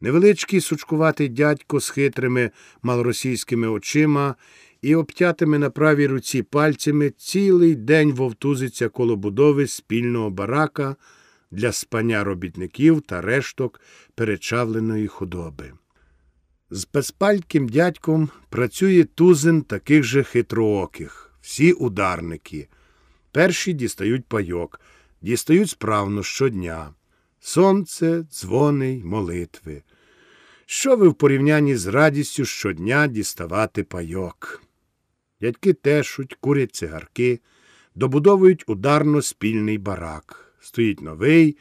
Невеличкий сучкуватий дядько з хитрими малоросійськими очима і обтятими на правій руці пальцями цілий день вовтузиться коло будови спільного барака для спання робітників та решток перечавленої худоби. З безпальким дядьком працює тузин таких же хитрооких, всі ударники. Перші дістають пайок, дістають справно щодня. Сонце, дзвони й молитви. Що ви в порівнянні з радістю щодня діставати пайок? Дядьки тешуть, курять цигарки, добудовують ударно спільний барак. Стоїть новий,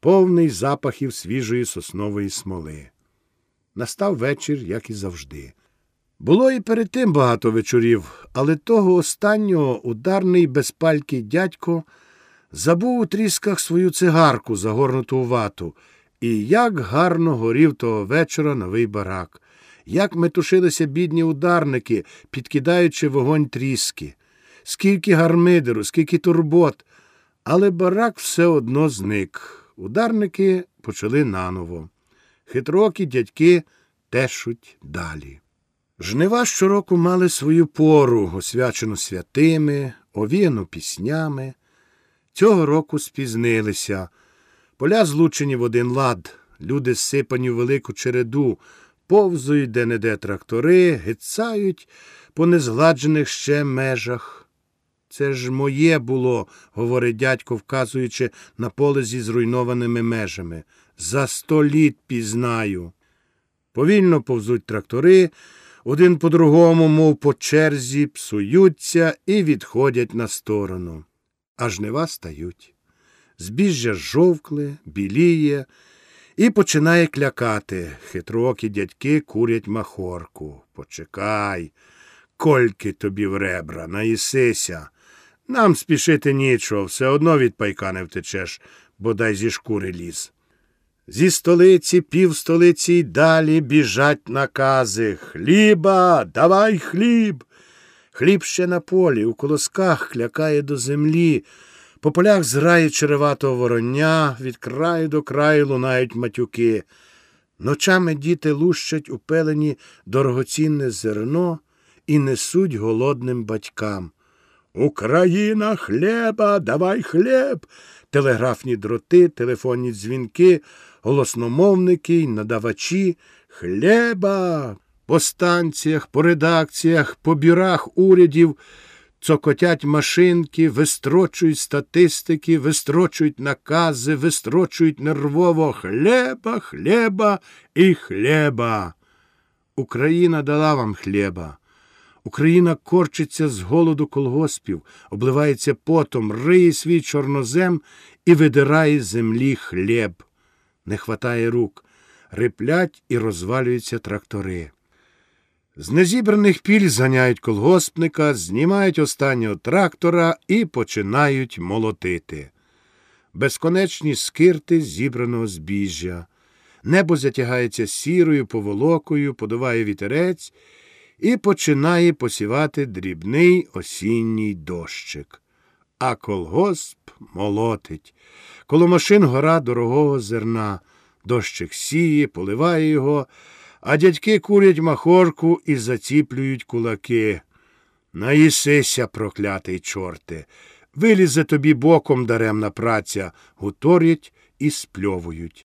повний запахів свіжої соснової смоли. Настав вечір, як і завжди. Було і перед тим багато вечорів, але того останнього ударний безпалький дядько забув у трісках свою цигарку, загорнуту у вату, і як гарно горів того вечора новий барак, як метушилися бідні ударники, підкидаючи вогонь тріски, скільки гармидеру, скільки турбот. Але барак все одно зник. Ударники почали наново. Хитрокі дядьки тешуть далі. Жнива щороку мали свою пору, освячену святими, овіяну піснями. Цього року спізнилися. Поля злучені в один лад, люди сипані в велику череду, повзують де-не-де трактори, гицають по незгладжених ще межах. Це ж моє було, говорить дядько, вказуючи на поле зі зруйнованими межами. За сто літ пізнаю. Повільно повзуть трактори, один по другому, мов по черзі, псуються і відходять на сторону. А жнива стають. Збіжжя жовкли, біліє і починає клякати. Хитроокі дядьки курять махорку. Почекай, кольки тобі в ребра, наїсися. Нам спішити нічого, все одно від пайка не втечеш, бодай зі шкури ліз. Зі столиці, півстолиці й далі біжать накази. Хліба, давай хліб. Хліб ще на полі, у колосках клякає до землі. По полях зрає череватого вороння, від краю до краю лунають матюки. Ночами діти лущать у пелені дорогоцінне зерно і несуть голодним батькам. Україна хліба, давай хліб. Телеграфні дроти, телефонні дзвінки, голосномовники й надавачі. Хліба. По станціях, по редакціях, по бірах урядів цокотять машинки, вистрочують статистики, вистрочують накази, вистрочують нервово хліба, хліба і хліба. Україна дала вам хліба. Україна корчиться з голоду колгоспів, обливається потом, риє свій чорнозем і видирає з землі хліб. Не хватає рук, риплять і розвалюються трактори. З незібраних піль зганяють колгоспника, знімають останнього трактора і починають молотити. Безконечні скирти зібраного збіжжя. Небо затягається сірою поволокою, подуває вітерець і починає посівати дрібний осінній дощик. А колгосп молотить. Коло машин гора дорогого зерна. Дощик сіє, поливає його, а дядьки курять махорку і заціплюють кулаки. Наїсися, проклятий чорте, вилізе тобі боком даремна праця, гуторять і спльовують.